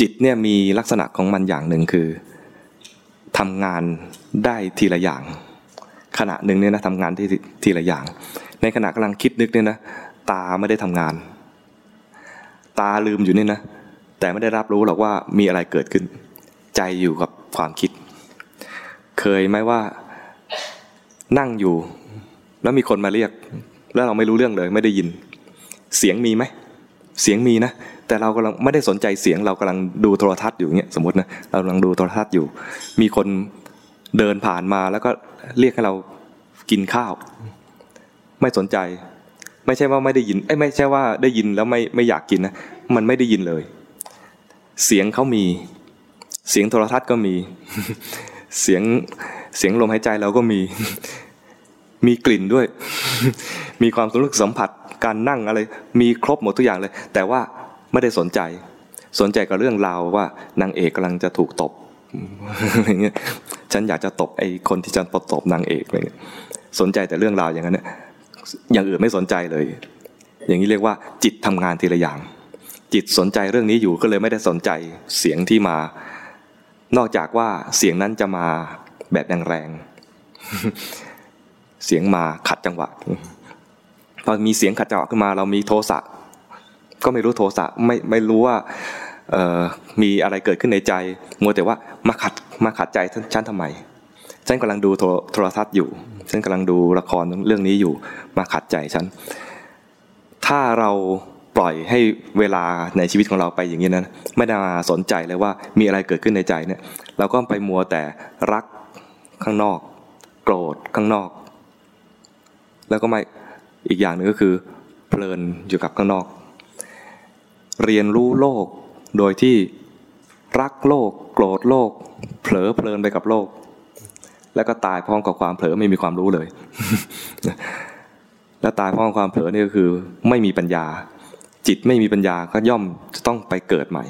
จิตเนี่ยมีลักษณะของมันอย่างหนึ่งคือทำงานได้ทีละอย่าง ขณะหนึ่งเนี่ยนะทำงานที่ทีละอย่าง ในขณะกำลังคิดนึกเนี่ยนะตาไม่ได้ทำงาน ตาลืมอยู่นี่นะแต่ไม่ได้รับรู้หรอกว่ามีอะไรเกิดขึ้น ใจอยู่กับความคิด เคยไหมว่านั่งอยู่ แล้วมีคนมาเรียก แล้วเราไม่รู้เรื่องเลย ไม่ได้ยิน เสียงมีไหม เสียงมีนะแต่เรากำลังไม่ได้สนใจเสียงเรากำลังดูโทรทัศน์อยู่เงี้ยสมมตินะเรากำลังดูโทรทัศน์อยู่ มีคนเดินผ่านมาแล้วก็เรียกให้เรากินข้าว ไม่สนใจ ไม่ใช่ว่าไม่ได้ยินไอ้ไม่ใช่ว่าได้ยินแล้วไม่ไม่อยากกินนะมันไม่ได้ยินเลย เสียงเขามี เสียงโทรทัศน์ก็มี เสียงเสียงลมหายใจเราก็มี มีกลิ่นด้วย มีความรู้สึกสัมผัสการนั่งอะไร มีครบหมดทุกอย่างเลย แต่ว่าไม่ได้สนใจ สนใจกับเรื่องราวว่านางเอกกำลังจะถูกตบอะไรเงี้ยฉันอยากจะตบไอ้คนที่จะตบนางเอกอะไรเงี้ยสนใจแต่เรื่องราวอย่างนั้นเนี่ยอย่างอื่นไม่สนใจเลย อย่างนี้เรียกว่า จิตทำงานทีละอย่าง จิตสนใจเรื่องนี้อยู่ก็เลยไม่ได้สนใจเสียงที่มา นอกจากว่าเสียงนั้นจะมาแบบแรง เสียงมาขัดจังหวะพอมีเสียงขัดจังหวะขึ้นมา เรามีโทสะก็ไม่รู้โทสะไม่ไม่รู้ว่ามีอะไรเกิดขึ้นในใจ มัวแต่ว่ามาขัดมาขัดใจฉันทำไมฉันกำลังดูโทรทัศน์อยู่ฉันกำลังดูละครเรื่องนี้อยู่ มาขัดใจฉันถ้าเราปล่อยให้เวลาในชีวิตของเราไปอย่างนี้นะไม่ได้มาสนใจเลยว่ามีอะไรเกิดขึ้นในใจเนี่ย เราก็ไปมัวแต่รักข้างนอก โกรธข้างนอก แล้วก็ไม่อีกอย่างหนึ่งก็คือ เพลินอยู่กับข้างนอก เรียนรู้โลกโดยที่รักโลก โกรธโลก เผลอเพลินไปกับโลก แล้วก็ตายพร้อมกับความเผลอไม่มีความรู้เลย แล้วตายพร้อมความเผลอนี่ก็คือ ไม่มีปัญญา จิตไม่มีปัญญาก็ย่อมจะต้องไปเกิดใหม่